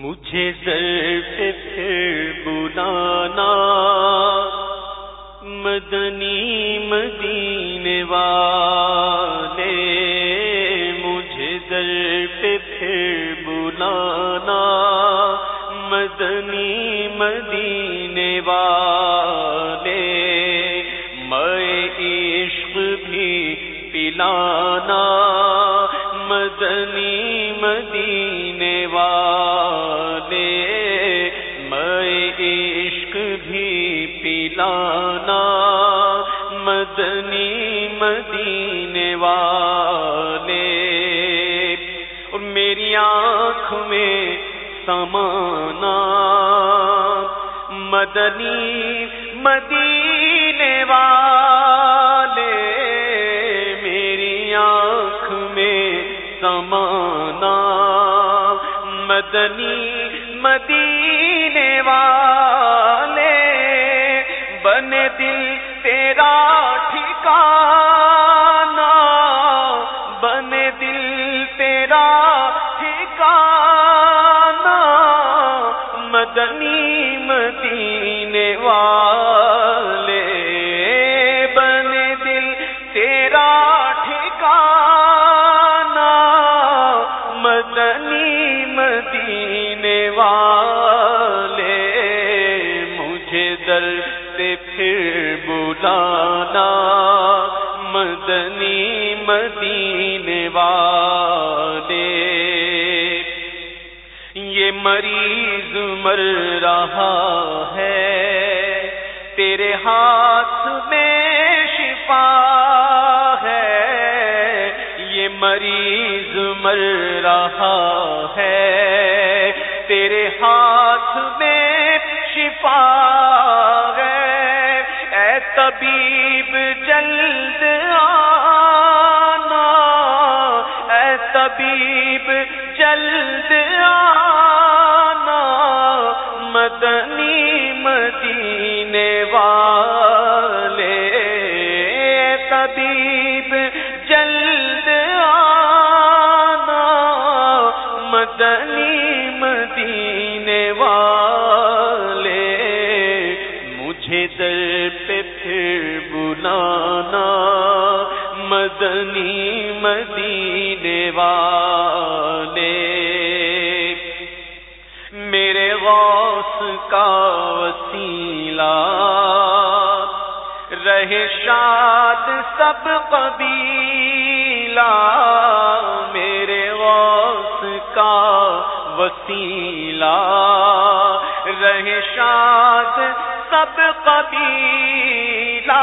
مجھے سر پہ پھر بلانا۔ مدنی مدینے والے، مجھے در پہ پھر بلانا۔ مدنی مدینے والے، میں عشق بھی پلانا۔ مدنی مدینے والے مدنی مدینے والے، اور میری آنکھ میں سمانا، مدنی مدینے والے، میری آنکھ میں سمانا، مدنی مدینے والے۔ مدنی مدینے والے بن دل تیرا ٹھکانا مدنی مدینے والے مجھے در سے پھر بلانا مدنی مدینے والے یہ مریض مر رہا ہے۔ تیرے ہاتھ میں شفا ہے۔ یہ مریض مر رہا ہے۔ تیرے ہاتھ میں شفا ہے۔ اے طبیب جلد مدنی مدینے والے، مجھے در پہ پھر بلانا مدنی مدینے والے۔ میرے غوث کا وسیلہ، رہے شاد سب قبیلہ۔ وسیلہ، رہے شاد سب قبیلہ۔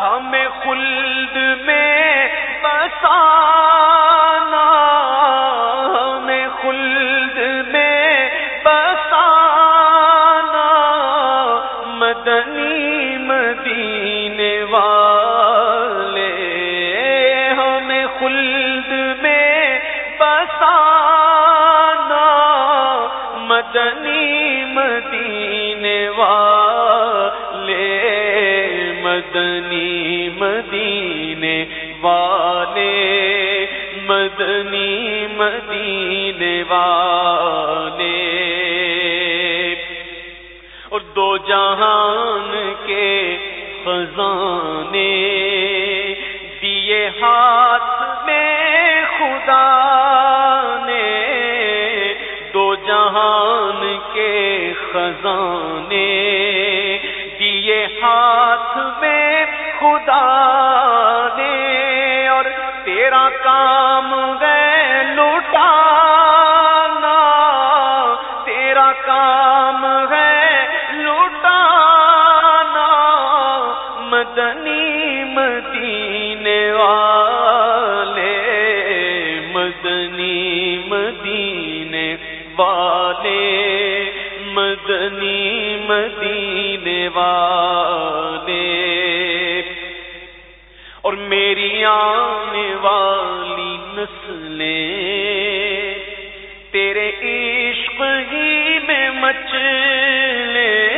ہمیں خلد میں بسانا، ہمیں خلد میں بسانا۔ مدنی مدینے مدنی مدینے والے، مدنی مدینے والے، مدنی مدینے والے۔ اور دو جہان کے خزانے دیے ہاتھ کے خزانے دیے ہاتھ میں خدا نے اور تیرا کام گئے لوٹانا، تیرا کام ہے لوٹانا، مدنی مدینے والے مدینے والے۔ اور میری آنے والی نسلیں تیرے عشق ہی میں مچلے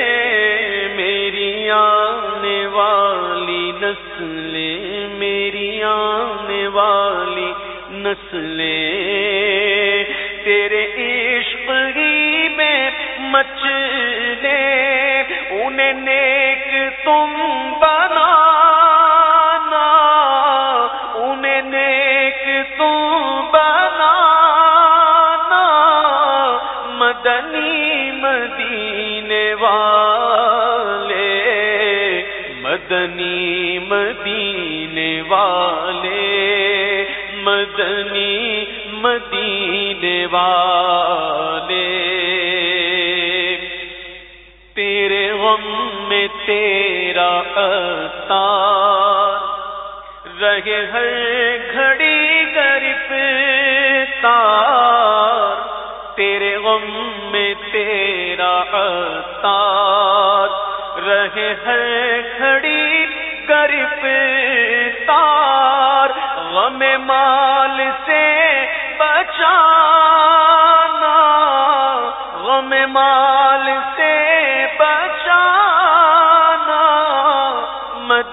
میری آنے والی نسلیں، میری آنے والی نسلیں تیرے عشق مچلے تم بنا انہیں نیک تم مدنی مدینے والے، مدنی مدینے والے، مدنی مدینے والے۔ تیرے غم میں تیرا اتار رہے ہر گھڑی گرف تار تیرے غم میں تیرا اتار رہے ہر گھڑی گرف تار غم مال سے بچانا۔ غم مال سے بچانا۔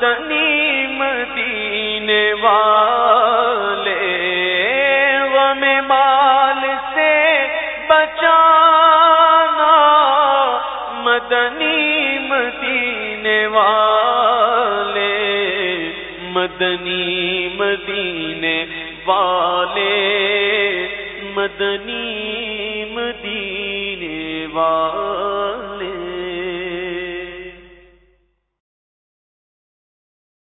مدنی مدینے والے، غم مال سے بچانا مدنی مدینے والے، مدنی مدینے والے، مدنی مدینے والے۔